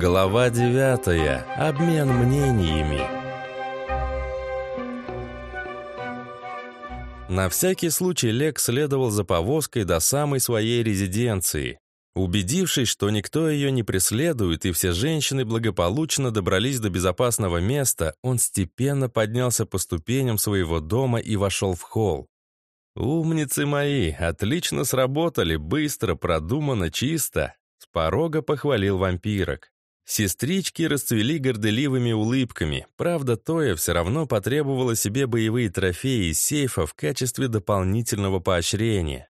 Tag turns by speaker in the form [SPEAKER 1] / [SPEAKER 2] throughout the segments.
[SPEAKER 1] Глава 9. Обмен мнениями. На всякий случай Лек следовал за повозкой до самой своей резиденции. Убедившись, что никто ее не преследует и все женщины благополучно добрались до безопасного места, он степенно поднялся по ступеням своего дома и вошел в холл. «Умницы мои, отлично сработали, быстро, продумано, чисто», — с порога похвалил вампирок. Сестрички расцвели горделивыми улыбками. Правда, Тоя все равно потребовала себе боевые трофеи из сейфа в качестве дополнительного поощрения.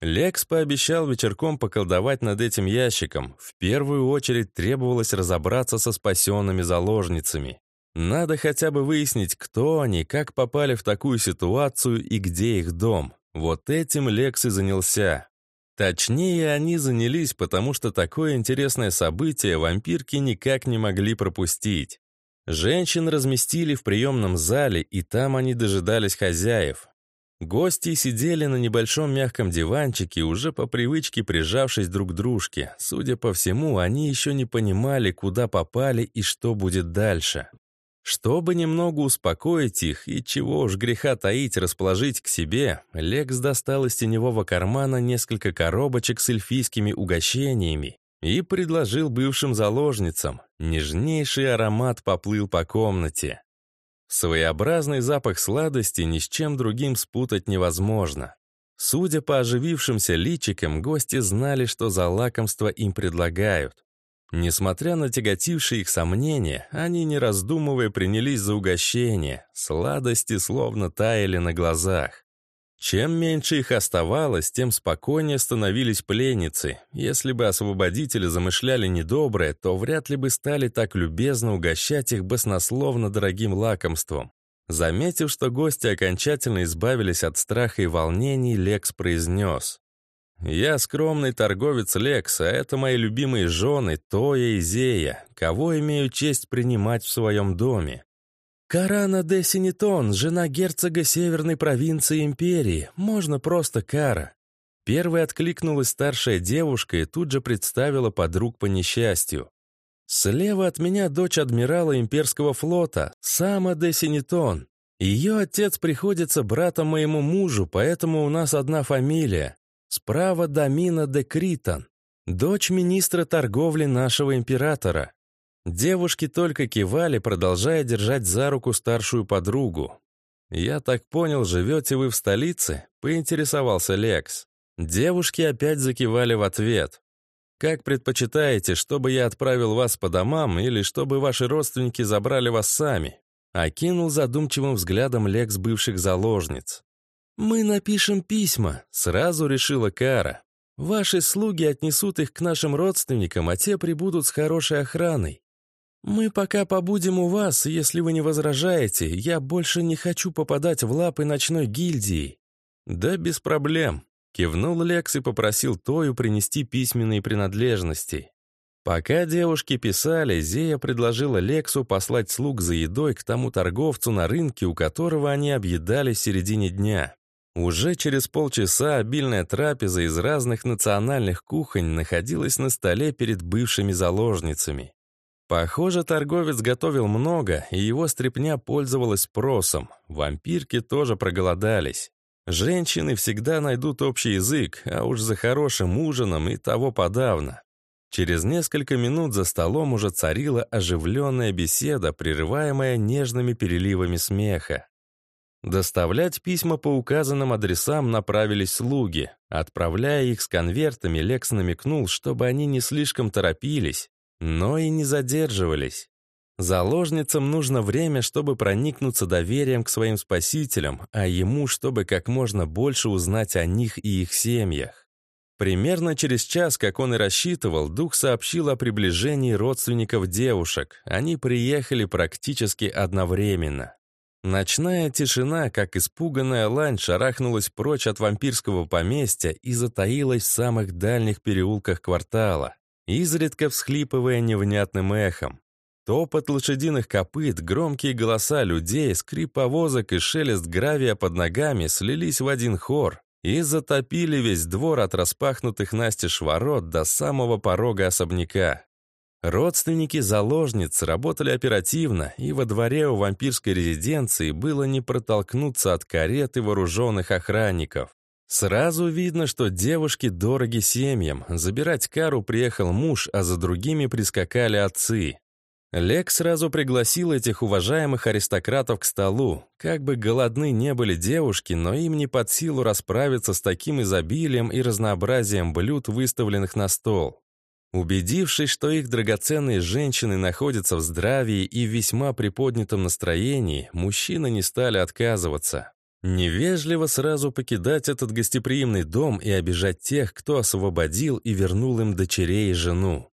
[SPEAKER 1] Лекс пообещал вечерком поколдовать над этим ящиком. В первую очередь требовалось разобраться со спасенными заложницами. Надо хотя бы выяснить, кто они, как попали в такую ситуацию и где их дом. Вот этим Лекс и занялся. Точнее, они занялись, потому что такое интересное событие вампирки никак не могли пропустить. Женщин разместили в приемном зале, и там они дожидались хозяев. Гости сидели на небольшом мягком диванчике, уже по привычке прижавшись друг к дружке. Судя по всему, они еще не понимали, куда попали и что будет дальше. Чтобы немного успокоить их и чего уж греха таить, расположить к себе, Лекс достал из теневого кармана несколько коробочек с эльфийскими угощениями и предложил бывшим заложницам. Нежнейший аромат поплыл по комнате. Своеобразный запах сладости ни с чем другим спутать невозможно. Судя по оживившимся личикам, гости знали, что за лакомство им предлагают. Несмотря на тяготившие их сомнения, они, не раздумывая, принялись за угощение. Сладости словно таяли на глазах. Чем меньше их оставалось, тем спокойнее становились пленницы. Если бы освободители замышляли недоброе, то вряд ли бы стали так любезно угощать их баснословно дорогим лакомством. Заметив, что гости окончательно избавились от страха и волнений, Лекс произнес. «Я скромный торговец Лекс, а это мои любимые жены Тоя и Зея, кого имею честь принимать в своем доме. Карана де Синитон, жена герцога северной провинции империи, можно просто Кара». Первой откликнулась старшая девушка и тут же представила подруг по несчастью. «Слева от меня дочь адмирала имперского флота, Сама де Синитон. Ее отец приходится братом моему мужу, поэтому у нас одна фамилия. Справа Дамина де Критон, дочь министра торговли нашего императора. Девушки только кивали, продолжая держать за руку старшую подругу. «Я так понял, живете вы в столице?» — поинтересовался Лекс. Девушки опять закивали в ответ. «Как предпочитаете, чтобы я отправил вас по домам или чтобы ваши родственники забрали вас сами?» Окинул задумчивым взглядом Лекс бывших заложниц. «Мы напишем письма», — сразу решила Кара. «Ваши слуги отнесут их к нашим родственникам, а те прибудут с хорошей охраной. Мы пока побудем у вас, если вы не возражаете. Я больше не хочу попадать в лапы ночной гильдии». «Да без проблем», — кивнул Лекс и попросил Тою принести письменные принадлежности. Пока девушки писали, Зея предложила Лексу послать слуг за едой к тому торговцу на рынке, у которого они объедали в середине дня. Уже через полчаса обильная трапеза из разных национальных кухонь находилась на столе перед бывшими заложницами. Похоже, торговец готовил много, и его стряпня пользовалась спросом. Вампирки тоже проголодались. Женщины всегда найдут общий язык, а уж за хорошим ужином и того подавно. Через несколько минут за столом уже царила оживленная беседа, прерываемая нежными переливами смеха. Доставлять письма по указанным адресам направились слуги. Отправляя их с конвертами, Лекс намекнул, чтобы они не слишком торопились, но и не задерживались. Заложницам нужно время, чтобы проникнуться доверием к своим спасителям, а ему, чтобы как можно больше узнать о них и их семьях. Примерно через час, как он и рассчитывал, дух сообщил о приближении родственников девушек. Они приехали практически одновременно. Ночная тишина, как испуганная лань, шарахнулась прочь от вампирского поместья и затаилась в самых дальних переулках квартала, изредка всхлипывая невнятным эхом. Топот лошадиных копыт, громкие голоса людей, скрип повозок и шелест гравия под ногами слились в один хор и затопили весь двор от распахнутых настежь ворот до самого порога особняка. Родственники заложниц работали оперативно, и во дворе у вампирской резиденции было не протолкнуться от кареты вооруженных охранников. Сразу видно, что девушки дороги семьям. Забирать Кару приехал муж, а за другими прискакали отцы. Лек сразу пригласил этих уважаемых аристократов к столу. Как бы голодны не были девушки, но им не под силу расправиться с таким изобилием и разнообразием блюд, выставленных на стол. Убедившись, что их драгоценные женщины находятся в здравии и в весьма приподнятом настроении, мужчины не стали отказываться. Невежливо сразу покидать этот гостеприимный дом и обижать тех, кто освободил и вернул им дочерей и жену.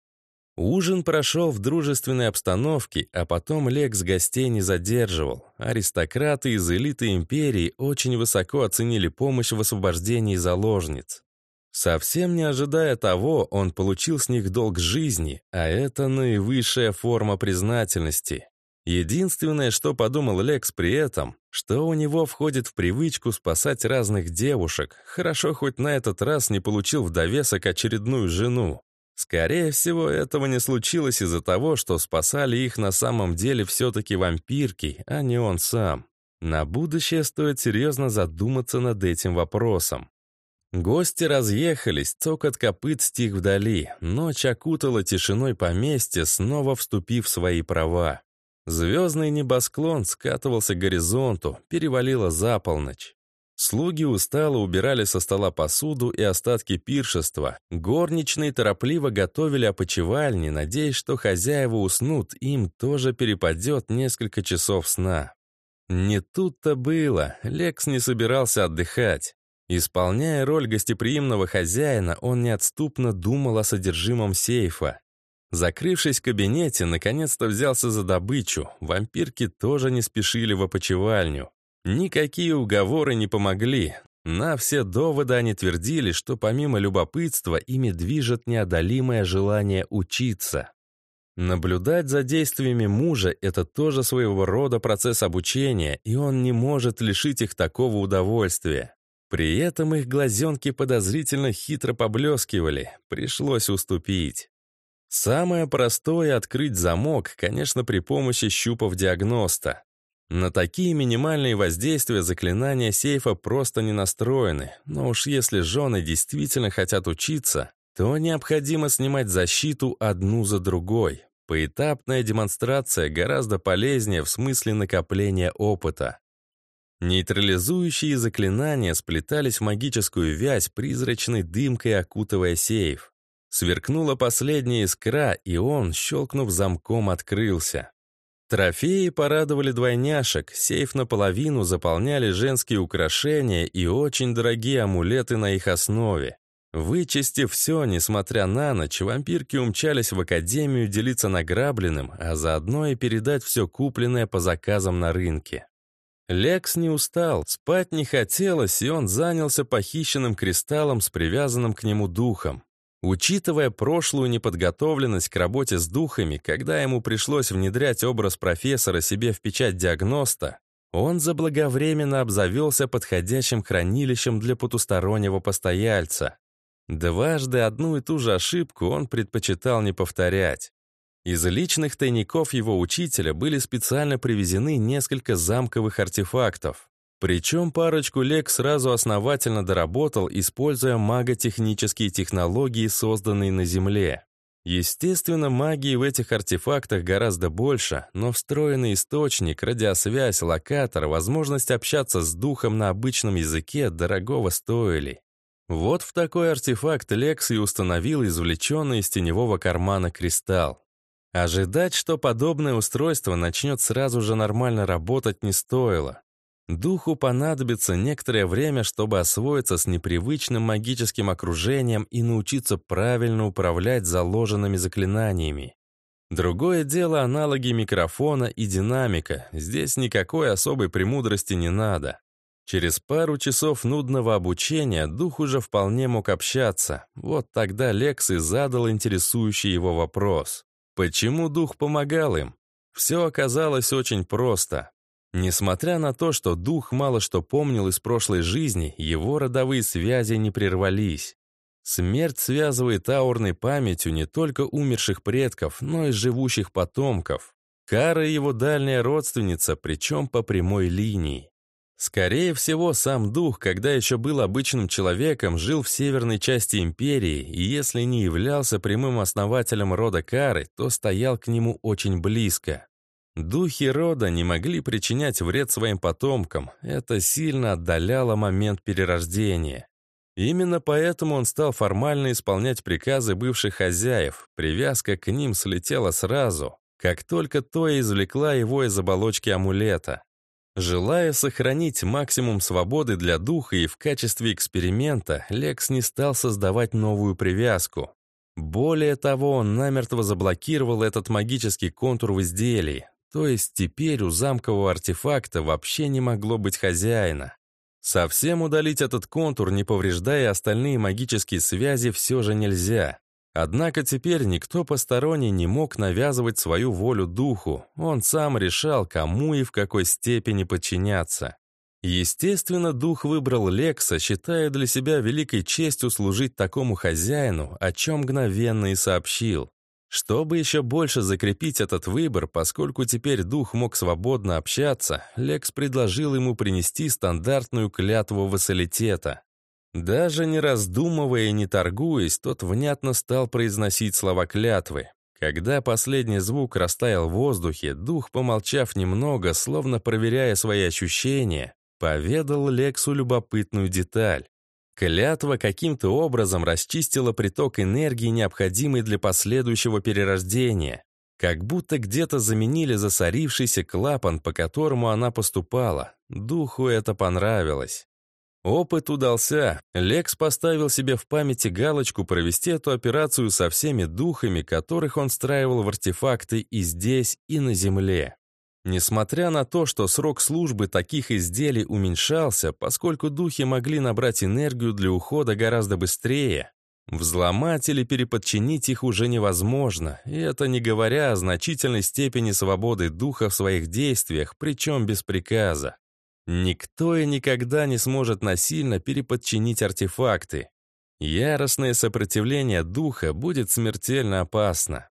[SPEAKER 1] Ужин прошел в дружественной обстановке, а потом Лекс гостей не задерживал. Аристократы из элиты империи очень высоко оценили помощь в освобождении заложниц. Совсем не ожидая того, он получил с них долг жизни, а это наивысшая форма признательности. Единственное, что подумал Лекс при этом, что у него входит в привычку спасать разных девушек, хорошо хоть на этот раз не получил в довесок очередную жену. Скорее всего, этого не случилось из-за того, что спасали их на самом деле все-таки вампирки, а не он сам. На будущее стоит серьезно задуматься над этим вопросом. Гости разъехались, цокот копыт стих вдали, ночь окутала тишиной поместье, снова вступив в свои права. Звездный небосклон скатывался к горизонту, перевалило за полночь. Слуги устало убирали со стола посуду и остатки пиршества. Горничные торопливо готовили опочивальни, надеясь, что хозяева уснут, им тоже перепадет несколько часов сна. Не тут-то было, Лекс не собирался отдыхать. Исполняя роль гостеприимного хозяина, он неотступно думал о содержимом сейфа. Закрывшись в кабинете, наконец-то взялся за добычу. Вампирки тоже не спешили в опочивальню. Никакие уговоры не помогли. На все доводы они твердили, что помимо любопытства ими движет неодолимое желание учиться. Наблюдать за действиями мужа – это тоже своего рода процесс обучения, и он не может лишить их такого удовольствия. При этом их глазенки подозрительно хитро поблескивали, пришлось уступить. Самое простое — открыть замок, конечно, при помощи щупов диагноста. На такие минимальные воздействия заклинания сейфа просто не настроены, но уж если жены действительно хотят учиться, то необходимо снимать защиту одну за другой. Поэтапная демонстрация гораздо полезнее в смысле накопления опыта. Нейтрализующие заклинания сплетались в магическую вязь, призрачной дымкой окутывая сейф. Сверкнула последняя искра, и он, щелкнув замком, открылся. Трофеи порадовали двойняшек, сейф наполовину заполняли женские украшения и очень дорогие амулеты на их основе. Вычистив все, несмотря на ночь, вампирки умчались в академию делиться награбленным, а заодно и передать все купленное по заказам на рынке. Лекс не устал, спать не хотелось, и он занялся похищенным кристаллом с привязанным к нему духом. Учитывая прошлую неподготовленность к работе с духами, когда ему пришлось внедрять образ профессора себе в печать диагноста, он заблаговременно обзавелся подходящим хранилищем для потустороннего постояльца. Дважды одну и ту же ошибку он предпочитал не повторять. Из личных тайников его учителя были специально привезены несколько замковых артефактов. Причем парочку лек сразу основательно доработал, используя маготехнические технологии, созданные на Земле. Естественно, магии в этих артефактах гораздо больше, но встроенный источник, радиосвязь, локатор, возможность общаться с духом на обычном языке дорогого стоили. Вот в такой артефакт Лекс и установил извлеченный из теневого кармана кристалл. Ожидать, что подобное устройство начнет сразу же нормально работать, не стоило. Духу понадобится некоторое время, чтобы освоиться с непривычным магическим окружением и научиться правильно управлять заложенными заклинаниями. Другое дело аналоги микрофона и динамика. Здесь никакой особой премудрости не надо. Через пару часов нудного обучения дух уже вполне мог общаться. Вот тогда Лекс и задал интересующий его вопрос. Почему дух помогал им? Все оказалось очень просто. Несмотря на то, что дух мало что помнил из прошлой жизни, его родовые связи не прервались. Смерть связывает аурной памятью не только умерших предков, но и живущих потомков. Кара его дальняя родственница, причем по прямой линии. Скорее всего, сам дух, когда еще был обычным человеком, жил в северной части империи, и если не являлся прямым основателем рода Кары, то стоял к нему очень близко. Духи рода не могли причинять вред своим потомкам, это сильно отдаляло момент перерождения. Именно поэтому он стал формально исполнять приказы бывших хозяев, привязка к ним слетела сразу, как только Тоя извлекла его из оболочки амулета. Желая сохранить максимум свободы для духа и в качестве эксперимента, Лекс не стал создавать новую привязку. Более того, он намертво заблокировал этот магический контур в изделии, то есть теперь у замкового артефакта вообще не могло быть хозяина. Совсем удалить этот контур, не повреждая остальные магические связи, все же нельзя. Однако теперь никто посторонний не мог навязывать свою волю духу, он сам решал, кому и в какой степени подчиняться. Естественно, дух выбрал Лекса, считая для себя великой честью служить такому хозяину, о чем мгновенно и сообщил. Чтобы еще больше закрепить этот выбор, поскольку теперь дух мог свободно общаться, Лекс предложил ему принести стандартную клятву вассалитета. Даже не раздумывая и не торгуясь, тот внятно стал произносить слова клятвы. Когда последний звук растаял в воздухе, дух, помолчав немного, словно проверяя свои ощущения, поведал Лексу любопытную деталь. Клятва каким-то образом расчистила приток энергии, необходимый для последующего перерождения. Как будто где-то заменили засорившийся клапан, по которому она поступала. Духу это понравилось. Опыт удался. Лекс поставил себе в памяти галочку провести эту операцию со всеми духами, которых он встраивал в артефакты и здесь, и на Земле. Несмотря на то, что срок службы таких изделий уменьшался, поскольку духи могли набрать энергию для ухода гораздо быстрее, взломать или переподчинить их уже невозможно, и это не говоря о значительной степени свободы духа в своих действиях, причем без приказа. Никто и никогда не сможет насильно переподчинить артефакты. Яростное сопротивление духа будет смертельно опасно.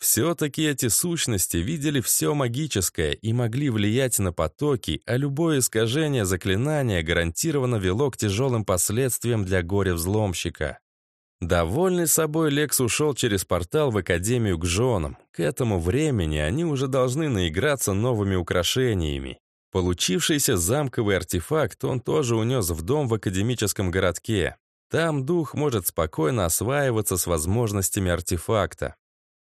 [SPEAKER 1] Все-таки эти сущности видели все магическое и могли влиять на потоки, а любое искажение заклинания гарантированно вело к тяжелым последствиям для горя-взломщика. Довольный собой, Лекс ушел через портал в Академию к женам. К этому времени они уже должны наиграться новыми украшениями. Получившийся замковый артефакт он тоже унес в дом в академическом городке. Там дух может спокойно осваиваться с возможностями артефакта.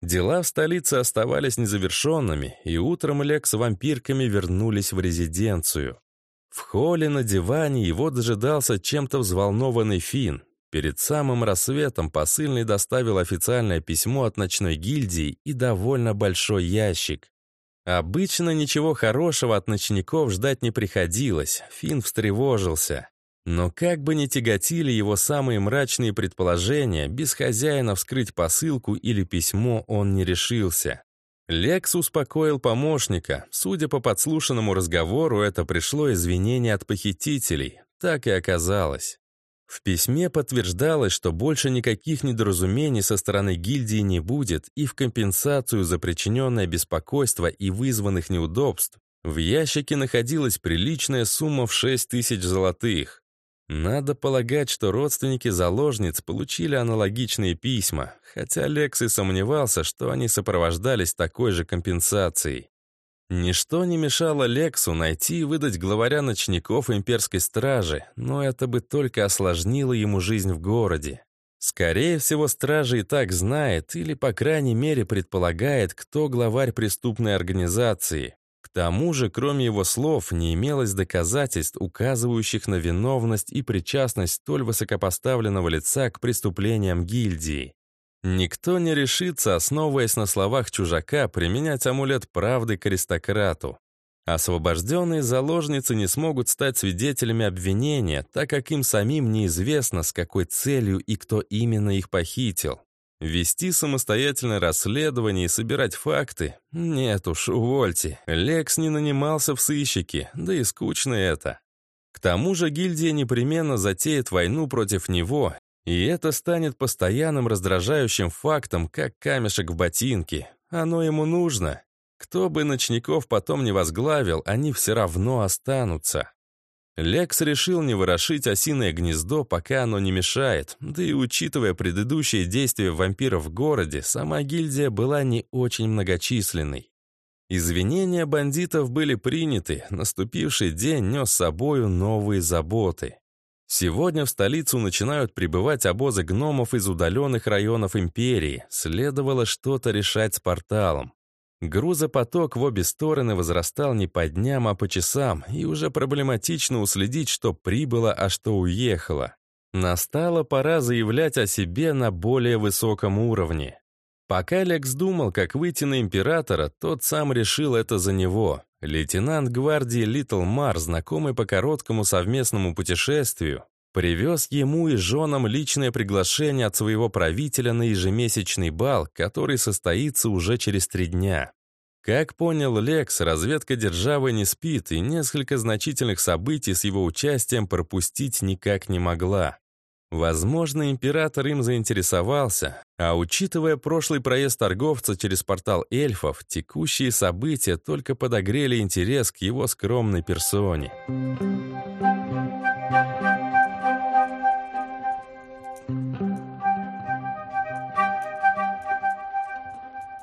[SPEAKER 1] Дела в столице оставались незавершенными, и утром Лек с вампирками вернулись в резиденцию. В холле на диване его дожидался чем-то взволнованный Фин. Перед самым рассветом посыльный доставил официальное письмо от ночной гильдии и довольно большой ящик. Обычно ничего хорошего от ночников ждать не приходилось, Фин встревожился. Но как бы ни тяготили его самые мрачные предположения, без хозяина вскрыть посылку или письмо он не решился. Лекс успокоил помощника. Судя по подслушанному разговору, это пришло извинение от похитителей. Так и оказалось. В письме подтверждалось, что больше никаких недоразумений со стороны гильдии не будет, и в компенсацию за причиненное беспокойство и вызванных неудобств в ящике находилась приличная сумма в 6 тысяч золотых. Надо полагать, что родственники заложниц получили аналогичные письма, хотя Лекс и сомневался, что они сопровождались такой же компенсацией. Ничто не мешало Лексу найти и выдать главаря ночников имперской стражи, но это бы только осложнило ему жизнь в городе. Скорее всего, стража и так знает, или, по крайней мере, предполагает, кто главарь преступной организации. К тому же, кроме его слов, не имелось доказательств, указывающих на виновность и причастность столь высокопоставленного лица к преступлениям гильдии. Никто не решится, основываясь на словах чужака, применять амулет правды к аристократу. Освобожденные заложницы не смогут стать свидетелями обвинения, так как им самим неизвестно, с какой целью и кто именно их похитил. Вести самостоятельное расследование и собирать факты? Нет уж, увольте. Лекс не нанимался в сыщики, да и скучно это. К тому же гильдия непременно затеет войну против него, И это станет постоянным раздражающим фактом, как камешек в ботинке. Оно ему нужно. Кто бы ночников потом не возглавил, они все равно останутся. Лекс решил не ворошить осиное гнездо, пока оно не мешает, да и учитывая предыдущие действия вампиров в городе, сама гильдия была не очень многочисленной. Извинения бандитов были приняты, наступивший день нес с собою новые заботы. Сегодня в столицу начинают прибывать обозы гномов из удаленных районов империи, следовало что-то решать с порталом. Грузопоток в обе стороны возрастал не по дням, а по часам, и уже проблематично уследить, что прибыло, а что уехало. Настала пора заявлять о себе на более высоком уровне. Пока Лекс думал, как выйти на императора, тот сам решил это за него. Лейтенант гвардии Литл Мар, знакомый по короткому совместному путешествию, Привез ему и женам личное приглашение от своего правителя на ежемесячный бал, который состоится уже через три дня. Как понял Лекс, разведка державы не спит, и несколько значительных событий с его участием пропустить никак не могла. Возможно, император им заинтересовался, а учитывая прошлый проезд торговца через портал эльфов, текущие события только подогрели интерес к его скромной персоне.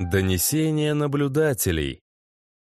[SPEAKER 1] Донесение наблюдателей.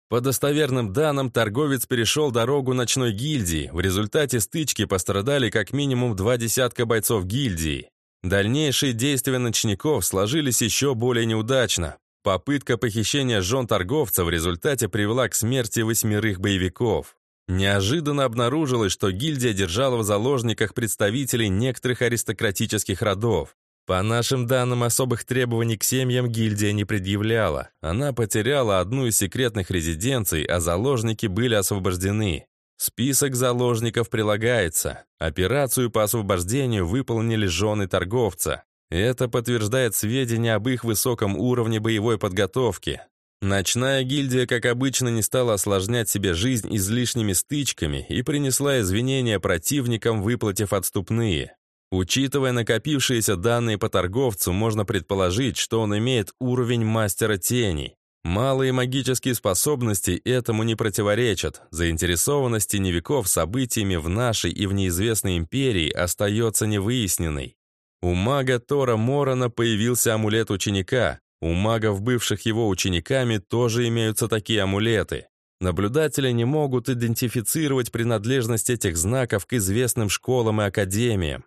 [SPEAKER 1] По достоверным данным, торговец перешел дорогу ночной гильдии. В результате стычки пострадали как минимум два десятка бойцов гильдии. Дальнейшие действия ночников сложились еще более неудачно. Попытка похищения жен торговца в результате привела к смерти восьмерых боевиков. Неожиданно обнаружилось, что гильдия держала в заложниках представителей некоторых аристократических родов. По нашим данным, особых требований к семьям гильдия не предъявляла. Она потеряла одну из секретных резиденций, а заложники были освобождены. Список заложников прилагается. Операцию по освобождению выполнили жены торговца. Это подтверждает сведения об их высоком уровне боевой подготовки. Ночная гильдия, как обычно, не стала осложнять себе жизнь излишними стычками и принесла извинения противникам, выплатив отступные. Учитывая накопившиеся данные по торговцу, можно предположить, что он имеет уровень мастера теней. Малые магические способности этому не противоречат. Заинтересованность теневиков событиями в нашей и в неизвестной империи остается невыясненной. У мага Тора Морона появился амулет ученика. У магов, бывших его учениками, тоже имеются такие амулеты. Наблюдатели не могут идентифицировать принадлежность этих знаков к известным школам и академиям.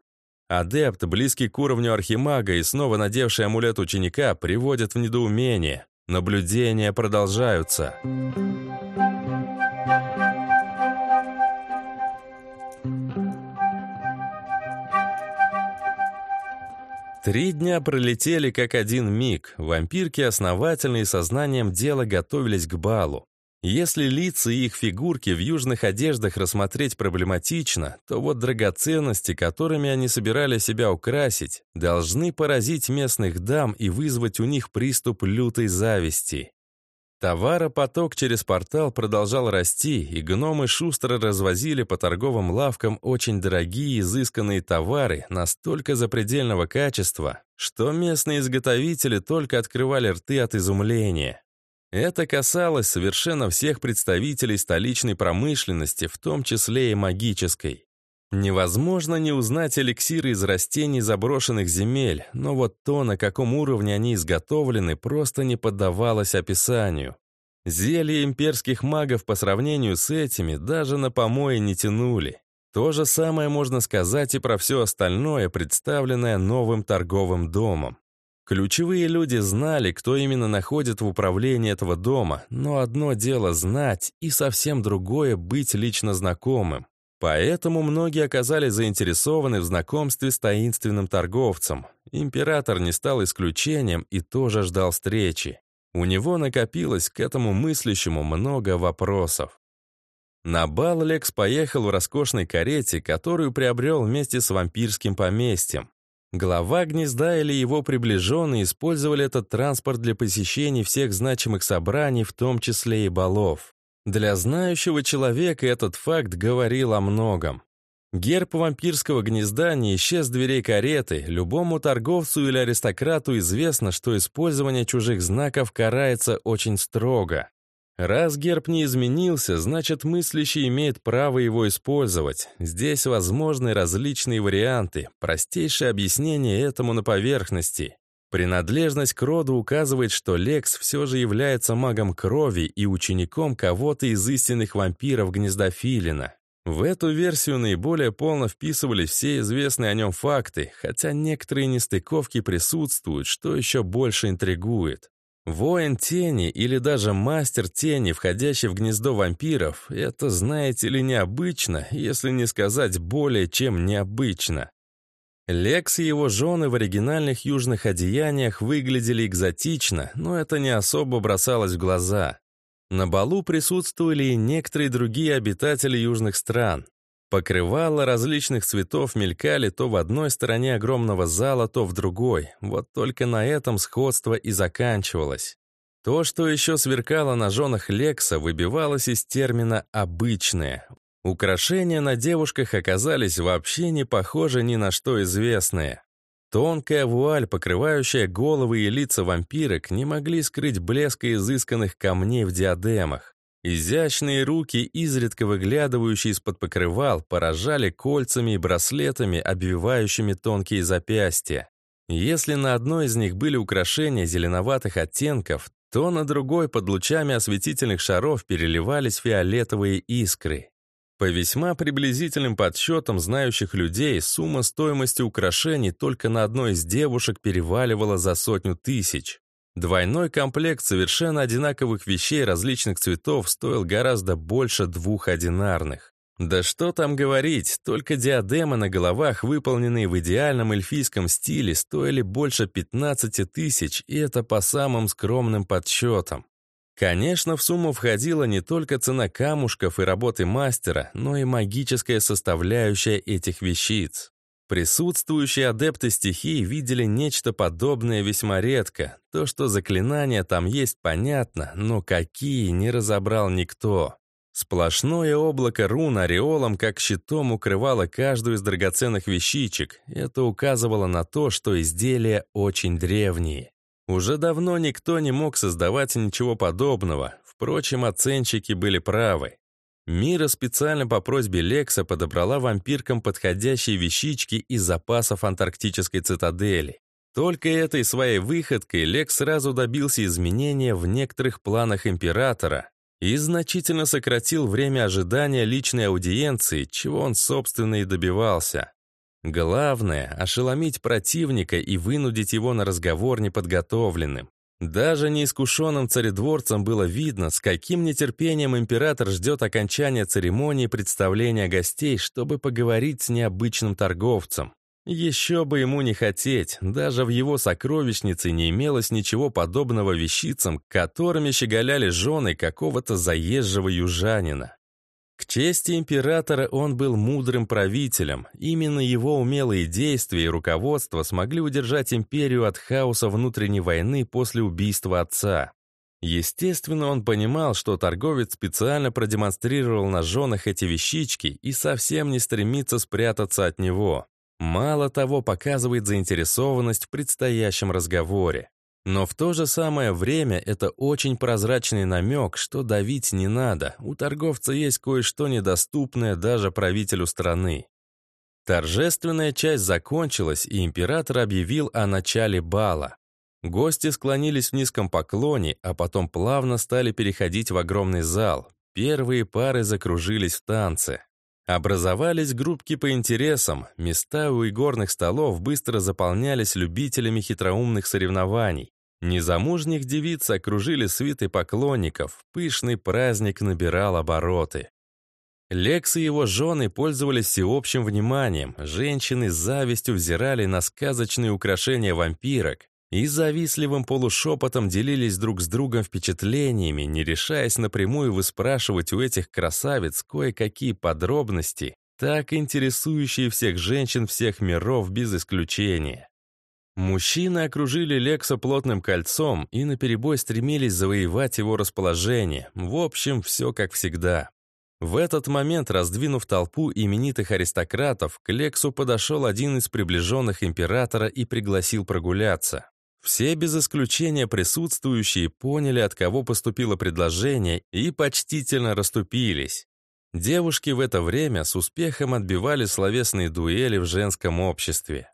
[SPEAKER 1] Адепт, близкий к уровню архимага и снова надевший амулет ученика, приводят в недоумение. Наблюдения продолжаются. Три дня пролетели как один миг. Вампирки основательно и сознанием дела готовились к балу. Если лица и их фигурки в южных одеждах рассмотреть проблематично, то вот драгоценности, которыми они собирали себя украсить, должны поразить местных дам и вызвать у них приступ лютой зависти. Товаропоток через портал продолжал расти, и гномы шустро развозили по торговым лавкам очень дорогие изысканные товары настолько запредельного качества, что местные изготовители только открывали рты от изумления. Это касалось совершенно всех представителей столичной промышленности, в том числе и магической. Невозможно не узнать эликсиры из растений заброшенных земель, но вот то, на каком уровне они изготовлены, просто не поддавалось описанию. Зелья имперских магов по сравнению с этими даже на помои не тянули. То же самое можно сказать и про все остальное, представленное новым торговым домом. Ключевые люди знали, кто именно находит в управлении этого дома, но одно дело знать, и совсем другое — быть лично знакомым. Поэтому многие оказались заинтересованы в знакомстве с таинственным торговцем. Император не стал исключением и тоже ждал встречи. У него накопилось к этому мыслящему много вопросов. На бал Лекс поехал в роскошной карете, которую приобрел вместе с вампирским поместьем. Глава гнезда или его приближенные использовали этот транспорт для посещений всех значимых собраний, в том числе и балов. Для знающего человека этот факт говорил о многом. Герб вампирского гнезда не исчез дверей кареты. Любому торговцу или аристократу известно, что использование чужих знаков карается очень строго. Раз герб не изменился, значит мыслящий имеет право его использовать. Здесь возможны различные варианты. Простейшее объяснение этому на поверхности. Принадлежность к роду указывает, что Лекс все же является магом крови и учеником кого-то из истинных вампиров гнезда Филина. В эту версию наиболее полно вписывались все известные о нем факты, хотя некоторые нестыковки присутствуют, что еще больше интригует. Воин тени или даже мастер тени, входящий в гнездо вампиров, это, знаете ли, необычно, если не сказать более чем необычно. Лекс и его жены в оригинальных южных одеяниях выглядели экзотично, но это не особо бросалось в глаза. На балу присутствовали и некоторые другие обитатели южных стран. Покрывала различных цветов мелькали то в одной стороне огромного зала, то в другой. Вот только на этом сходство и заканчивалось. То, что еще сверкало на женах Лекса, выбивалось из термина «обычное». Украшения на девушках оказались вообще не похожи ни на что известные. Тонкая вуаль, покрывающая головы и лица вампирок, не могли скрыть блеска изысканных камней в диадемах. Изящные руки, изредка выглядывающие из-под покрывал, поражали кольцами и браслетами, обвивающими тонкие запястья. Если на одной из них были украшения зеленоватых оттенков, то на другой под лучами осветительных шаров переливались фиолетовые искры. По весьма приблизительным подсчетам знающих людей, сумма стоимости украшений только на одной из девушек переваливала за сотню тысяч. Двойной комплект совершенно одинаковых вещей различных цветов стоил гораздо больше двух одинарных. Да что там говорить, только диадемы на головах, выполненные в идеальном эльфийском стиле, стоили больше 15 тысяч, и это по самым скромным подсчетам. Конечно, в сумму входила не только цена камушков и работы мастера, но и магическая составляющая этих вещиц. Присутствующие адепты стихий видели нечто подобное весьма редко. То, что заклинания там есть, понятно, но какие, не разобрал никто. Сплошное облако рун ореолом, как щитом, укрывало каждую из драгоценных вещичек. Это указывало на то, что изделия очень древние. Уже давно никто не мог создавать ничего подобного. Впрочем, оценщики были правы. Мира специально по просьбе Лекса подобрала вампиркам подходящие вещички из запасов антарктической цитадели. Только этой своей выходкой Лекс сразу добился изменения в некоторых планах императора и значительно сократил время ожидания личной аудиенции, чего он, собственно, и добивался. Главное — ошеломить противника и вынудить его на разговор неподготовленным. Даже неискушенным царедворцам было видно, с каким нетерпением император ждет окончания церемонии представления гостей, чтобы поговорить с необычным торговцем. Еще бы ему не хотеть, даже в его сокровищнице не имелось ничего подобного вещицам, которыми щеголяли жены какого-то заезжего южанина. К чести императора он был мудрым правителем. Именно его умелые действия и руководство смогли удержать империю от хаоса внутренней войны после убийства отца. Естественно, он понимал, что торговец специально продемонстрировал на женах эти вещички и совсем не стремится спрятаться от него. Мало того, показывает заинтересованность в предстоящем разговоре. Но в то же самое время это очень прозрачный намек, что давить не надо, у торговца есть кое-что недоступное даже правителю страны. Торжественная часть закончилась, и император объявил о начале бала. Гости склонились в низком поклоне, а потом плавно стали переходить в огромный зал. Первые пары закружились в танце. Образовались группки по интересам, места у игорных столов быстро заполнялись любителями хитроумных соревнований. Незамужних девиц окружили свиты поклонников, пышный праздник набирал обороты. Лекс и его жены пользовались всеобщим вниманием, женщины с завистью взирали на сказочные украшения вампирок и завистливым полушепотом делились друг с другом впечатлениями, не решаясь напрямую выспрашивать у этих красавиц кое-какие подробности, так интересующие всех женщин всех миров без исключения. Мужчины окружили Лекса плотным кольцом и наперебой стремились завоевать его расположение. В общем, все как всегда. В этот момент, раздвинув толпу именитых аристократов, к Лексу подошел один из приближенных императора и пригласил прогуляться. Все без исключения присутствующие поняли, от кого поступило предложение, и почтительно расступились. Девушки в это время с успехом отбивали словесные дуэли в женском обществе.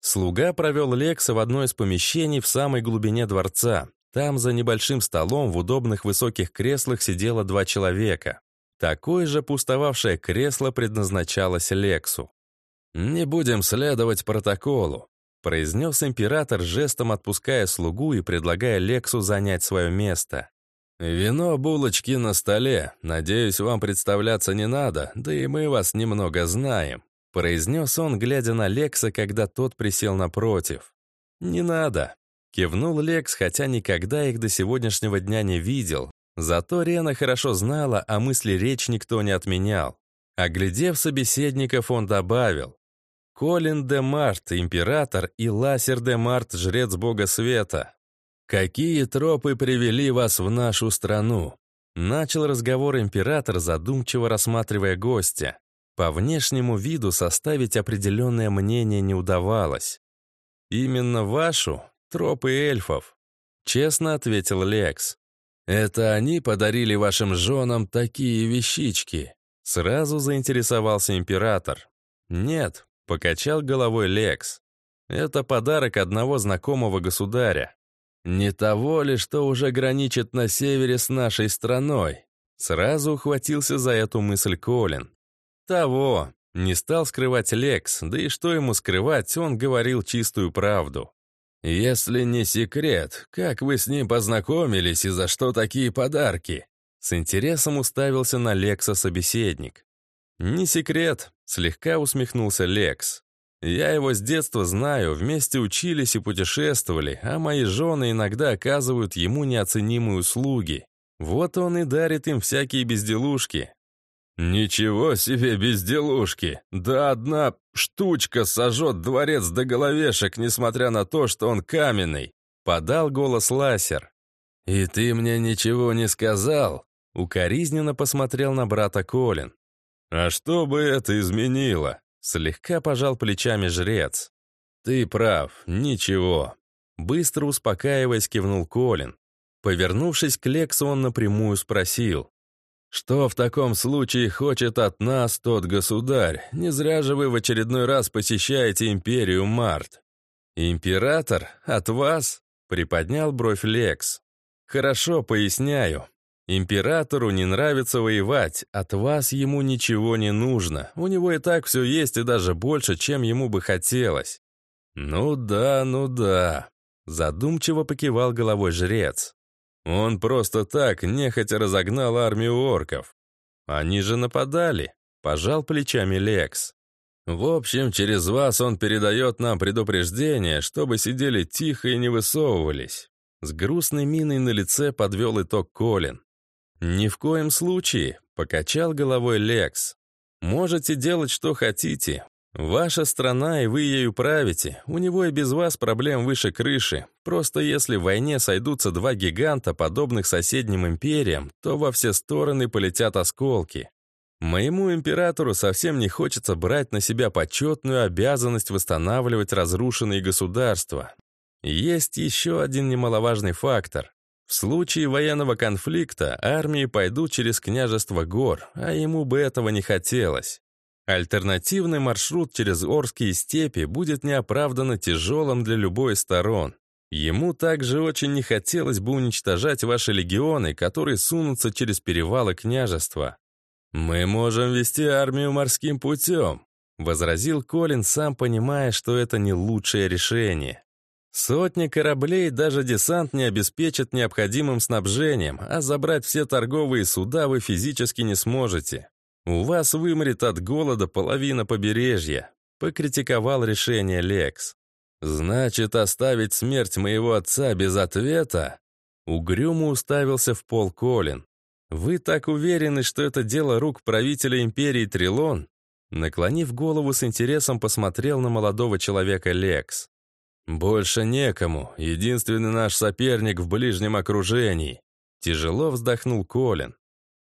[SPEAKER 1] Слуга провел Лекса в одно из помещений в самой глубине дворца. Там за небольшим столом в удобных высоких креслах сидело два человека. Такое же пустовавшее кресло предназначалось Лексу. «Не будем следовать протоколу», — произнес император, жестом отпуская слугу и предлагая Лексу занять свое место. «Вино, булочки на столе. Надеюсь, вам представляться не надо, да и мы вас немного знаем», — произнес он, глядя на Лекса, когда тот присел напротив. «Не надо», — кивнул Лекс, хотя никогда их до сегодняшнего дня не видел, Зато Рена хорошо знала, а мысли речь никто не отменял. Оглядев собеседников, он добавил. «Колин де Март, император, и Ласер де Март, жрец бога света. Какие тропы привели вас в нашу страну?» Начал разговор император, задумчиво рассматривая гостя. По внешнему виду составить определенное мнение не удавалось. «Именно вашу? Тропы эльфов», — честно ответил Лекс. «Это они подарили вашим женам такие вещички?» Сразу заинтересовался император. «Нет», — покачал головой Лекс. «Это подарок одного знакомого государя. Не того ли, что уже граничит на севере с нашей страной?» Сразу ухватился за эту мысль Колин. «Того», — не стал скрывать Лекс, да и что ему скрывать, он говорил чистую правду. «Если не секрет, как вы с ним познакомились и за что такие подарки?» С интересом уставился на Лекса собеседник. «Не секрет», — слегка усмехнулся Лекс. «Я его с детства знаю, вместе учились и путешествовали, а мои жены иногда оказывают ему неоценимые услуги. Вот он и дарит им всякие безделушки, «Ничего себе безделушки! Да одна штучка сожжет дворец до головешек, несмотря на то, что он каменный!» — подал голос Ласер. «И ты мне ничего не сказал?» — укоризненно посмотрел на брата Колин. «А что бы это изменило?» — слегка пожал плечами жрец. «Ты прав, ничего». Быстро успокаиваясь, кивнул Колин. Повернувшись к Лексу, он напрямую спросил. Что в таком случае хочет от нас тот государь? Не зря же вы в очередной раз посещаете империю Март. Император? От вас? Приподнял бровь Лекс. Хорошо, поясняю. Императору не нравится воевать, от вас ему ничего не нужно. У него и так все есть, и даже больше, чем ему бы хотелось. Ну да, ну да. Задумчиво покивал головой жрец. Он просто так нехотя разогнал армию орков. Они же нападали, пожал плечами Лекс. В общем, через вас он передает нам предупреждение, чтобы сидели тихо и не высовывались. С грустной миной на лице подвел итог Колин. «Ни в коем случае», — покачал головой Лекс. «Можете делать, что хотите. Ваша страна, и вы ею правите. У него и без вас проблем выше крыши. Просто если в войне сойдутся два гиганта, подобных соседним империям, то во все стороны полетят осколки. Моему императору совсем не хочется брать на себя почетную обязанность восстанавливать разрушенные государства. Есть еще один немаловажный фактор. В случае военного конфликта армии пойдут через княжество гор, а ему бы этого не хотелось. Альтернативный маршрут через Орские степи будет неоправданно тяжелым для любой сторон. Ему также очень не хотелось бы уничтожать ваши легионы, которые сунутся через перевалы княжества. «Мы можем вести армию морским путем», — возразил Колин, сам понимая, что это не лучшее решение. Сотни кораблей даже десант не обеспечит необходимым снабжением, а забрать все торговые суда вы физически не сможете. «У вас вымрет от голода половина побережья», — покритиковал решение Лекс. «Значит, оставить смерть моего отца без ответа?» Угрюмо уставился в пол Колин. «Вы так уверены, что это дело рук правителя империи Трилон?» Наклонив голову с интересом, посмотрел на молодого человека Лекс. «Больше некому. Единственный наш соперник в ближнем окружении». Тяжело вздохнул Колин.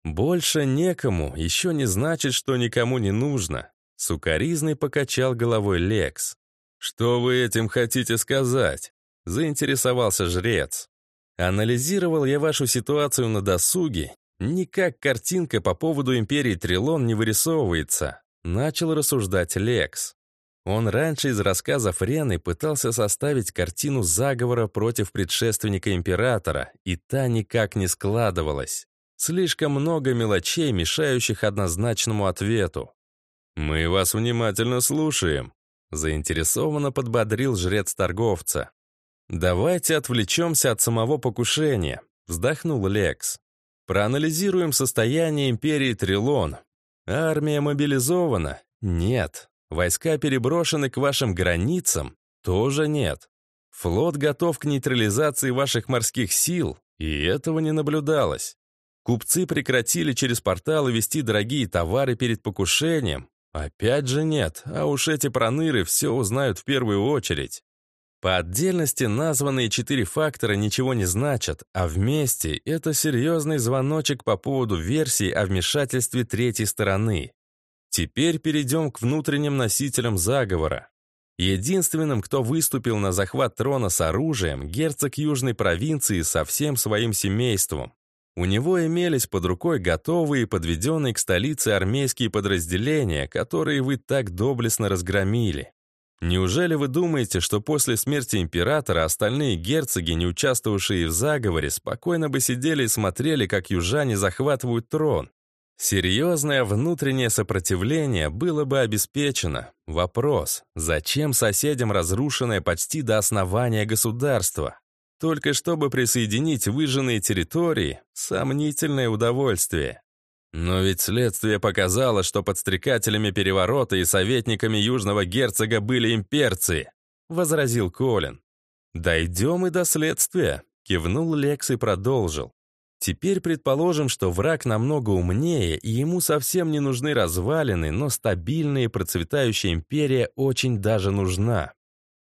[SPEAKER 1] Больше некому, еще не значит, что никому не нужно. Сукаризный покачал головой Лекс. «Что вы этим хотите сказать?» — заинтересовался жрец. «Анализировал я вашу ситуацию на досуге. Никак картинка по поводу Империи Трилон не вырисовывается», — начал рассуждать Лекс. Он раньше из рассказов Рены пытался составить картину заговора против предшественника императора, и та никак не складывалась. Слишком много мелочей, мешающих однозначному ответу. «Мы вас внимательно слушаем», — заинтересованно подбодрил жрец торговца. «Давайте отвлечемся от самого покушения», — вздохнул Лекс. «Проанализируем состояние империи Трилон. Армия мобилизована? Нет. Войска переброшены к вашим границам? Тоже нет. Флот готов к нейтрализации ваших морских сил, и этого не наблюдалось. Купцы прекратили через порталы вести дорогие товары перед покушением. Опять же нет, а уж эти проныры все узнают в первую очередь. По отдельности названные четыре фактора ничего не значат, а вместе это серьезный звоночек по поводу версии о вмешательстве третьей стороны. Теперь перейдем к внутренним носителям заговора. Единственным, кто выступил на захват трона с оружием, герцог Южной провинции со всем своим семейством. У него имелись под рукой готовые и подведенные к столице армейские подразделения, которые вы так доблестно разгромили. Неужели вы думаете, что после смерти императора остальные герцоги, не участвовавшие в заговоре, спокойно бы сидели и смотрели, как южане захватывают трон? Серьезное внутреннее сопротивление было бы обеспечено. Вопрос, зачем соседям разрушенное почти до основания государство? Только чтобы присоединить выжженные территории – сомнительное удовольствие. Но ведь следствие показало, что подстрекателями переворота и советниками южного герцога были имперцы, возразил Колин. «Дойдем и до следствия», — кивнул Лекс и продолжил. Теперь предположим, что враг намного умнее, и ему совсем не нужны развалины, но стабильная и процветающая империя очень даже нужна.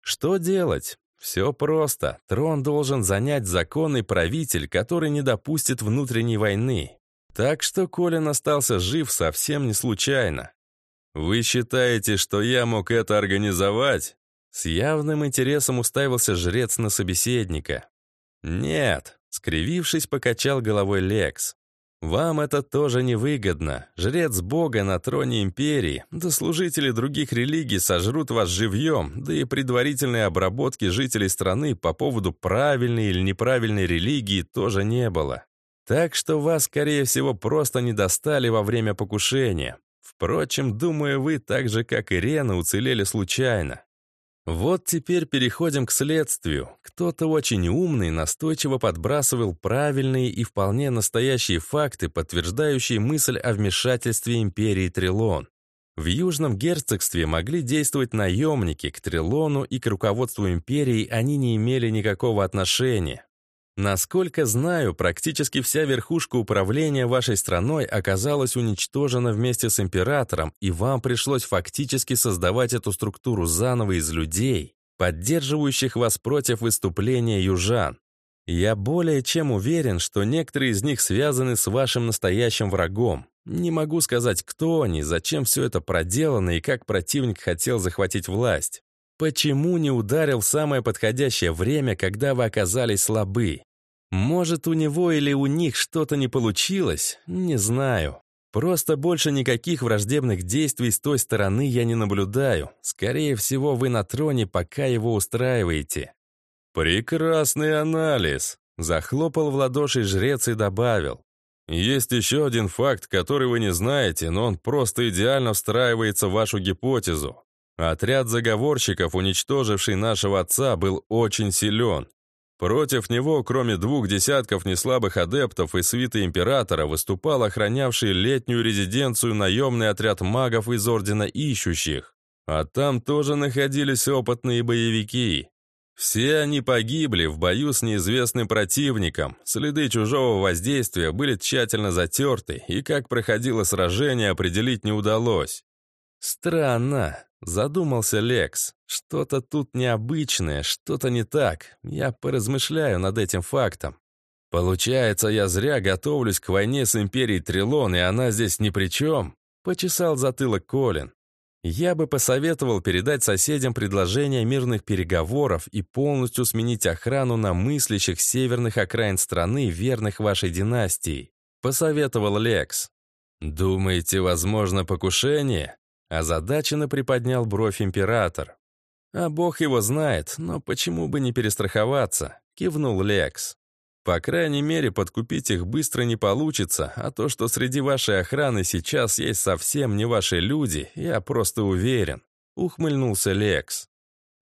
[SPEAKER 1] Что делать? Все просто. Трон должен занять законный правитель, который не допустит внутренней войны. Так что Колин остался жив совсем не случайно. «Вы считаете, что я мог это организовать?» С явным интересом уставился жрец на собеседника. «Нет», — скривившись, покачал головой Лекс. «Вам это тоже невыгодно. Жрец Бога на троне Империи, да служители других религий сожрут вас живьем, да и предварительной обработки жителей страны по поводу правильной или неправильной религии тоже не было. Так что вас, скорее всего, просто не достали во время покушения. Впрочем, думаю, вы так же, как и Рена, уцелели случайно. Вот теперь переходим к следствию. Кто-то очень умный настойчиво подбрасывал правильные и вполне настоящие факты, подтверждающие мысль о вмешательстве империи Трилон. В Южном герцогстве могли действовать наемники, к Трилону и к руководству империи они не имели никакого отношения. Насколько знаю, практически вся верхушка управления вашей страной оказалась уничтожена вместе с императором, и вам пришлось фактически создавать эту структуру заново из людей, поддерживающих вас против выступления южан. Я более чем уверен, что некоторые из них связаны с вашим настоящим врагом. Не могу сказать, кто они, зачем все это проделано и как противник хотел захватить власть. Почему не ударил в самое подходящее время, когда вы оказались слабы? Может, у него или у них что-то не получилось? Не знаю. Просто больше никаких враждебных действий с той стороны я не наблюдаю. Скорее всего, вы на троне, пока его устраиваете. «Прекрасный анализ!» — захлопал в ладоши жрец и добавил. «Есть еще один факт, который вы не знаете, но он просто идеально встраивается в вашу гипотезу. Отряд заговорщиков, уничтоживший нашего отца, был очень силен. Против него, кроме двух десятков неслабых адептов и свиты императора, выступал охранявший летнюю резиденцию наемный отряд магов из Ордена Ищущих. А там тоже находились опытные боевики. Все они погибли в бою с неизвестным противником. Следы чужого воздействия были тщательно затерты, и как проходило сражение, определить не удалось. Странно. Задумался Лекс. Что-то тут необычное, что-то не так. Я поразмышляю над этим фактом. «Получается, я зря готовлюсь к войне с Империей Трилон, и она здесь ни при чем?» — почесал затылок Колин. «Я бы посоветовал передать соседям предложение мирных переговоров и полностью сменить охрану на мыслящих северных окраин страны, верных вашей династии», — посоветовал Лекс. «Думаете, возможно покушение?» Озадаченно приподнял бровь император. «А бог его знает, но почему бы не перестраховаться?» — кивнул Лекс. По крайней мере, подкупить их быстро не получится, а то, что среди вашей охраны сейчас есть совсем не ваши люди, я просто уверен», — ухмыльнулся Лекс.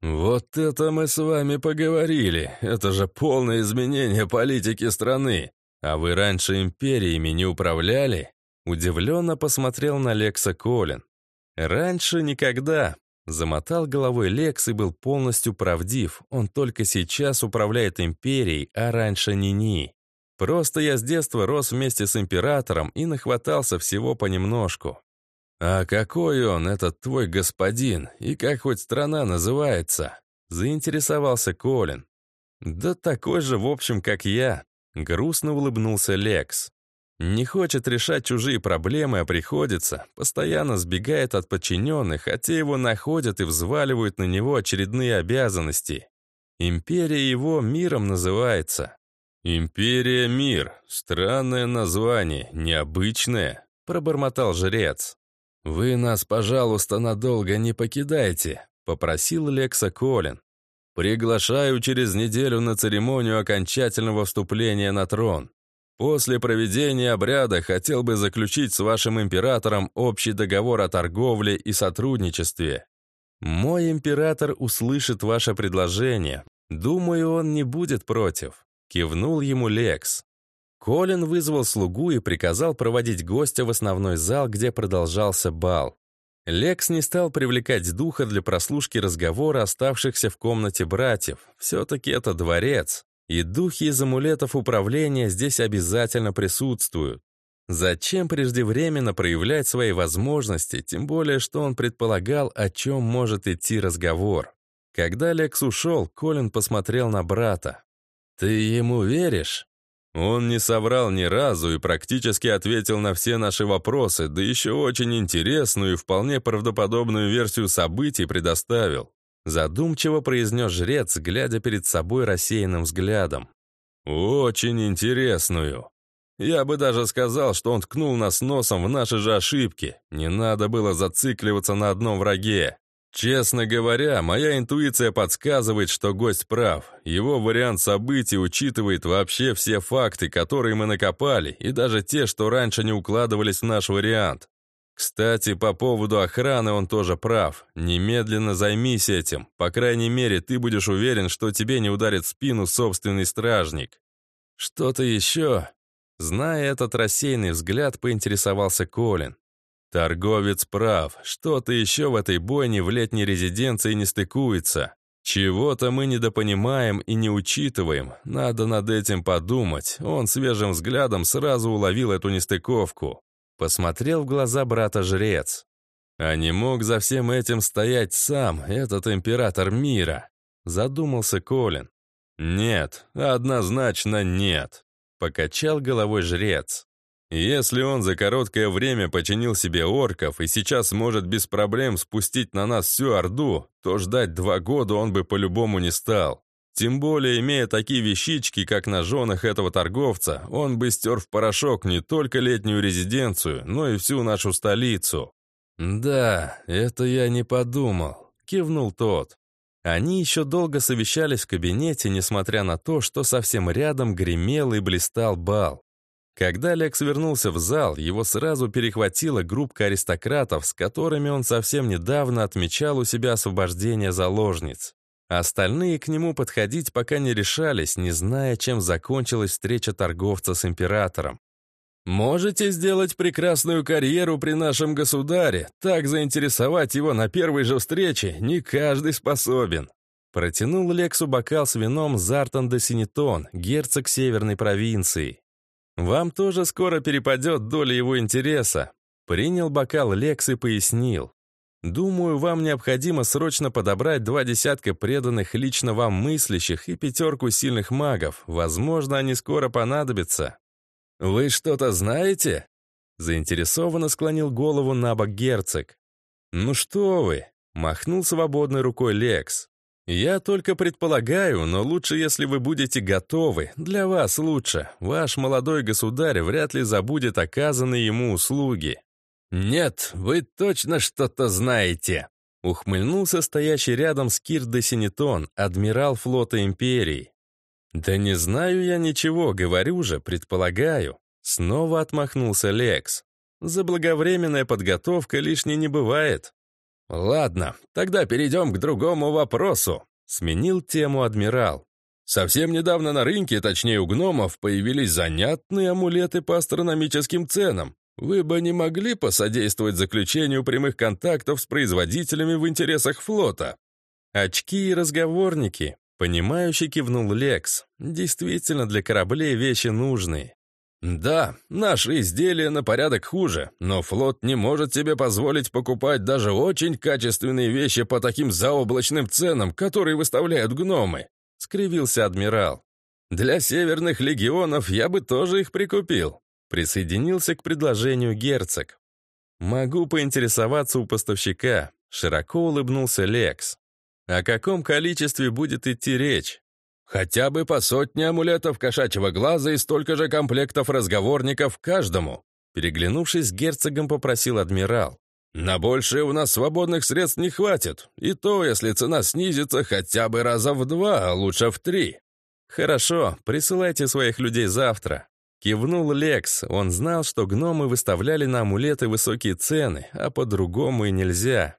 [SPEAKER 1] «Вот это мы с вами поговорили. Это же полное изменение политики страны. А вы раньше империями не управляли?» Удивленно посмотрел на Лекса Колин. «Раньше никогда. Замотал головой Лекс и был полностью правдив. Он только сейчас управляет империей, а раньше ни-ни. Просто я с детства рос вместе с императором и нахватался всего понемножку. «А какой он, этот твой господин, и как хоть страна называется?» Заинтересовался Колин. «Да такой же, в общем, как я», — грустно улыбнулся Лекс. Не хочет решать чужие проблемы, а приходится. Постоянно сбегает от подчиненных, хотя его находят и взваливают на него очередные обязанности. Империя его миром называется. «Империя Мир. Странное название, необычное», — пробормотал жрец. «Вы нас, пожалуйста, надолго не покидайте», — попросил Лекса Колин. «Приглашаю через неделю на церемонию окончательного вступления на трон. После проведения обряда хотел бы заключить с вашим императором общий договор о торговле и сотрудничестве. Мой император услышит ваше предложение. Думаю, он не будет против», — кивнул ему Лекс. Колин вызвал слугу и приказал проводить гостя в основной зал, где продолжался бал. Лекс не стал привлекать духа для прослушки разговора оставшихся в комнате братьев. Все-таки это дворец. И духи из амулетов управления здесь обязательно присутствуют. Зачем преждевременно проявлять свои возможности, тем более, что он предполагал, о чем может идти разговор. Когда Лекс ушел, Колин посмотрел на брата. «Ты ему веришь?» Он не соврал ни разу и практически ответил на все наши вопросы, да еще очень интересную и вполне правдоподобную версию событий предоставил. Задумчиво произнес жрец, глядя перед собой рассеянным взглядом. «Очень интересную. Я бы даже сказал, что он ткнул нас носом в наши же ошибки. Не надо было зацикливаться на одном враге. Честно говоря, моя интуиция подсказывает, что гость прав. Его вариант событий учитывает вообще все факты, которые мы накопали, и даже те, что раньше не укладывались в наш вариант. Кстати, по поводу охраны он тоже прав. Немедленно займись этим. По крайней мере, ты будешь уверен, что тебе не ударит в спину собственный стражник. Что-то еще? Зная этот рассеянный взгляд, поинтересовался Колин. Торговец прав. Что-то еще в этой бойне в летней резиденции не стыкуется. Чего-то мы недопонимаем и не учитываем. Надо над этим подумать. Он свежим взглядом сразу уловил эту нестыковку. Посмотрел в глаза брата жрец. А не мог за всем этим стоять сам, этот император мира? Задумался Колин. Нет, однозначно нет. Покачал головой жрец. Если он за короткое время починил себе орков и сейчас может без проблем спустить на нас всю Орду, то ждать два года он бы по-любому не стал. Тем более, имея такие вещички, как на женах этого торговца, он бы стер в порошок не только летнюю резиденцию, но и всю нашу столицу. «Да, это я не подумал», — кивнул тот. Они еще долго совещались в кабинете, несмотря на то, что совсем рядом гремел и блистал бал. Когда Лекс вернулся в зал, его сразу перехватила группа аристократов, с которыми он совсем недавно отмечал у себя освобождение заложниц. Остальные к нему подходить пока не решались, не зная, чем закончилась встреча торговца с императором. «Можете сделать прекрасную карьеру при нашем государе. Так заинтересовать его на первой же встрече не каждый способен». Протянул Лексу бокал с вином Зартан де Синетон, герцог северной провинции. «Вам тоже скоро перепадет доля его интереса». Принял бокал Лекс и пояснил. Думаю, вам необходимо срочно подобрать два десятка преданных лично вам мыслящих и пятерку сильных магов. Возможно, они скоро понадобятся. Вы что-то знаете? Заинтересованно склонил голову на бок герцог. «Ну что вы!» — махнул свободной рукой Лекс. «Я только предполагаю, но лучше, если вы будете готовы. Для вас лучше. Ваш молодой государь вряд ли забудет оказанные ему услуги». «Нет, вы точно что-то знаете!» Ухмыльнулся стоящий рядом с Кир де Синетон, адмирал флота Империи. «Да не знаю я ничего, говорю же, предполагаю». Снова отмахнулся Лекс. «Заблаговременная подготовка лишней не бывает». «Ладно, тогда перейдем к другому вопросу», — сменил тему адмирал. Совсем недавно на рынке, точнее у гномов, появились занятные амулеты по астрономическим ценам. Вы бы не могли посодействовать заключению прямых контактов с производителями в интересах флота? Очки и разговорники. Понимающий кивнул Лекс. Действительно, для кораблей вещи нужные. Да, наши изделия на порядок хуже, но флот не может себе позволить покупать даже очень качественные вещи по таким заоблачным ценам, которые выставляют гномы, скривился адмирал. Для северных легионов я бы тоже их прикупил. Присоединился к предложению герцог. «Могу поинтересоваться у поставщика», — широко улыбнулся Лекс. «О каком количестве будет идти речь?» «Хотя бы по сотне амулетов кошачьего глаза и столько же комплектов разговорников каждому», переглянувшись с герцогом, попросил адмирал. «На большее у нас свободных средств не хватит, и то, если цена снизится хотя бы раза в два, а лучше в три». «Хорошо, присылайте своих людей завтра», Кивнул Лекс. Он знал, что гномы выставляли на амулеты высокие цены, а по-другому и нельзя.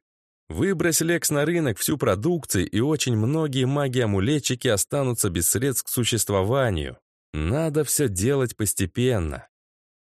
[SPEAKER 1] Выбрось Лекс на рынок всю продукцию, и очень многие маги-амулетчики останутся без средств к существованию. Надо все делать постепенно.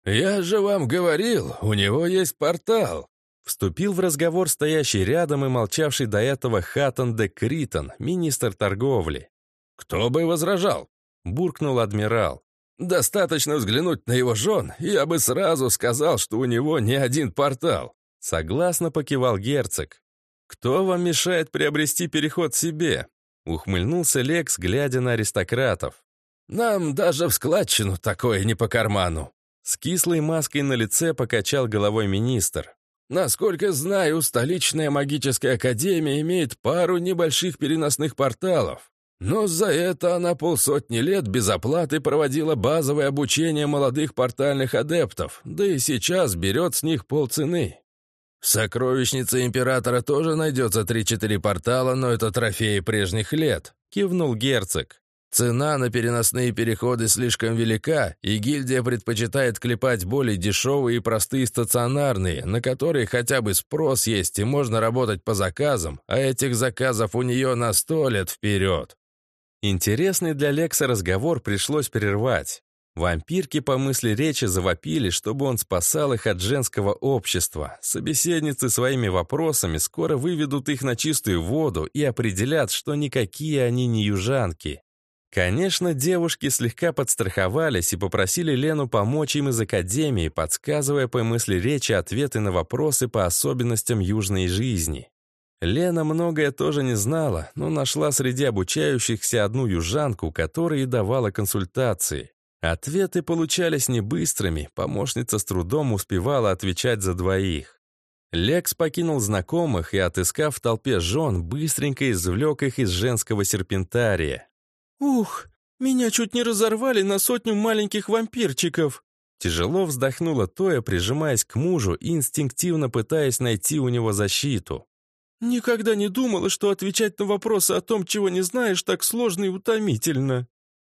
[SPEAKER 1] «Я же вам говорил, у него есть портал!» Вступил в разговор стоящий рядом и молчавший до этого Хаттон де Критон, министр торговли. «Кто бы возражал?» — буркнул адмирал. Достаточно взглянуть на его жен, я бы сразу сказал, что у него не один портал. Согласно покивал герцог. Кто вам мешает приобрести переход себе? Ухмыльнулся Лекс, глядя на аристократов. Нам даже в складчину такое не по карману. С кислой маской на лице покачал головой министр. Насколько знаю, столичная магическая академия имеет пару небольших переносных порталов. Но за это она полсотни лет без оплаты проводила базовое обучение молодых портальных адептов, да и сейчас берет с них полцены. В сокровищнице императора тоже найдется три-четыре портала, но это трофеи прежних лет», — кивнул герцог. «Цена на переносные переходы слишком велика, и гильдия предпочитает клепать более дешевые и простые стационарные, на которые хотя бы спрос есть и можно работать по заказам, а этих заказов у нее на сто лет вперед». Интересный для Лекса разговор пришлось прервать. Вампирки по мысли речи завопили, чтобы он спасал их от женского общества. Собеседницы своими вопросами скоро выведут их на чистую воду и определят, что никакие они не южанки. Конечно, девушки слегка подстраховались и попросили Лену помочь им из академии, подсказывая по мысли речи ответы на вопросы по особенностям южной жизни. Лена многое тоже не знала, но нашла среди обучающихся одну южанку, которая и давала консультации. Ответы получались не быстрыми, помощница с трудом успевала отвечать за двоих. Лекс покинул знакомых и, отыскав в толпе жен, быстренько извлек их из женского серпентария. «Ух, меня чуть не разорвали на сотню маленьких вампирчиков!» Тяжело вздохнула Тоя, прижимаясь к мужу и инстинктивно пытаясь найти у него защиту. «Никогда не думала, что отвечать на вопросы о том, чего не знаешь, так сложно и утомительно».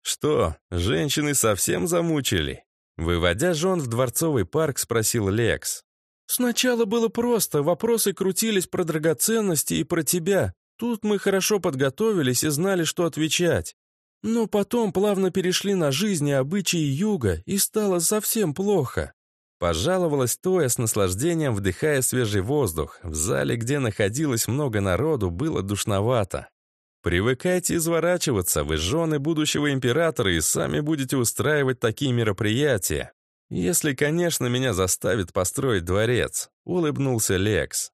[SPEAKER 1] «Что, женщины совсем замучили?» Выводя жен в дворцовый парк, спросил Лекс. «Сначала было просто, вопросы крутились про драгоценности и про тебя. Тут мы хорошо подготовились и знали, что отвечать. Но потом плавно перешли на жизнь и обычаи юга, и стало совсем плохо. Пожаловалась Тоя с наслаждением, вдыхая свежий воздух. В зале, где находилось много народу, было душновато. Привыкайте изворачиваться, вы жены будущего императора и сами будете устраивать такие мероприятия. Если, конечно, меня заставит построить дворец», — улыбнулся Лекс.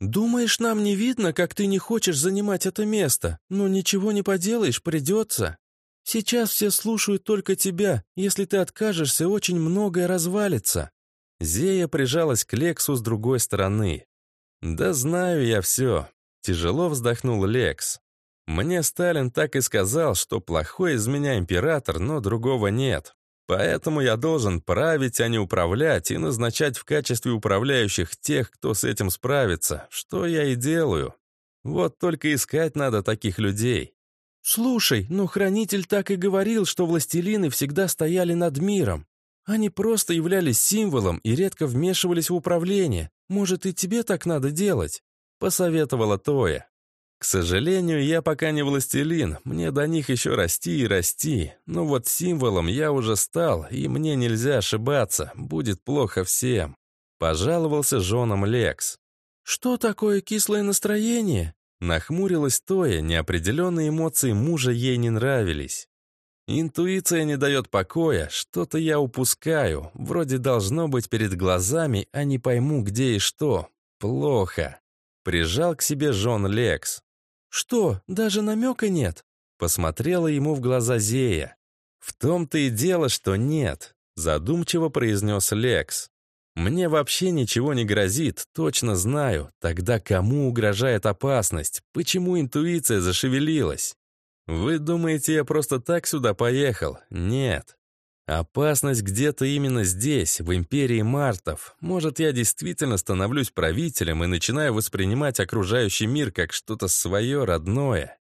[SPEAKER 2] «Думаешь, нам не видно, как ты не хочешь занимать это место? Но ничего не поделаешь, придется. Сейчас все слушают только тебя. Если ты откажешься, очень многое развалится».
[SPEAKER 1] Зея прижалась к Лексу с другой стороны. «Да знаю я все», — тяжело вздохнул Лекс. «Мне Сталин так и сказал, что плохой из меня император, но другого нет. Поэтому я должен править, а не управлять, и назначать в качестве управляющих тех, кто с этим справится, что я и делаю. Вот только искать надо таких людей.
[SPEAKER 2] «Слушай, ну хранитель так и говорил, что властелины всегда стояли над миром. Они просто являлись символом и редко вмешивались в управление. Может, и тебе так надо делать?» — посоветовала Тоя.
[SPEAKER 1] К сожалению, я пока не властелин, мне до них еще расти и расти. Но вот символом я уже стал, и мне нельзя ошибаться, будет плохо всем. Пожаловался женам Лекс.
[SPEAKER 2] «Что такое кислое настроение?»
[SPEAKER 1] Нахмурилась Тоя, неопределенные эмоции мужа ей не нравились. Интуиция не дает покоя, что-то я упускаю, вроде должно быть перед глазами, а не пойму, где и что. Плохо. Прижал к себе жен Лекс.
[SPEAKER 2] «Что, даже намека нет?»
[SPEAKER 1] Посмотрела ему в глаза Зея. «В том-то и дело, что нет», задумчиво произнес Лекс. «Мне вообще ничего не грозит, точно знаю. Тогда кому угрожает опасность? Почему интуиция зашевелилась? Вы думаете, я просто так сюда поехал? Нет. Опасность где-то именно здесь, в империи Мартов. Может, я действительно становлюсь правителем и начинаю воспринимать окружающий мир как что-то свое, родное.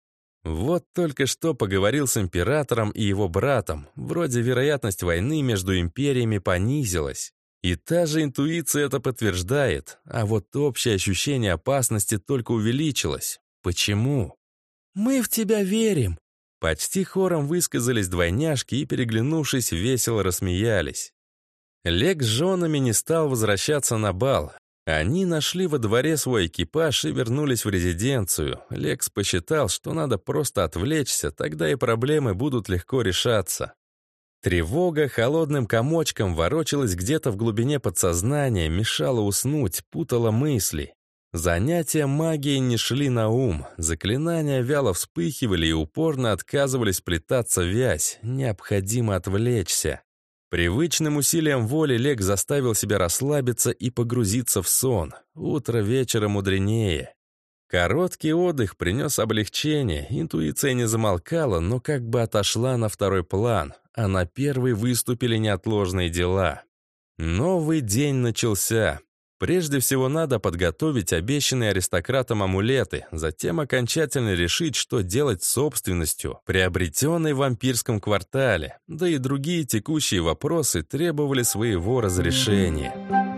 [SPEAKER 1] Вот только что поговорил с императором и его братом. Вроде вероятность войны между империями понизилась. И та же интуиция это подтверждает, а вот общее ощущение опасности только увеличилось. Почему?
[SPEAKER 2] «Мы в тебя верим»,
[SPEAKER 1] Почти хором высказались двойняшки и, переглянувшись, весело рассмеялись. Лек с женами не стал возвращаться на бал. Они нашли во дворе свой экипаж и вернулись в резиденцию. Лекс посчитал, что надо просто отвлечься, тогда и проблемы будут легко решаться. Тревога холодным комочком ворочалась где-то в глубине подсознания, мешала уснуть, путала мысли. Занятия магией не шли на ум, заклинания вяло вспыхивали и упорно отказывались плетаться вязь, необходимо отвлечься. Привычным усилием воли Лек заставил себя расслабиться и погрузиться в сон. Утро вечера мудренее. Короткий отдых принес облегчение, интуиция не замолкала, но как бы отошла на второй план, а на первый выступили неотложные дела. Новый день начался. Прежде всего надо подготовить обещанные аристократам амулеты, затем окончательно решить, что делать с собственностью, приобретенной в вампирском квартале, да и другие текущие вопросы требовали своего разрешения.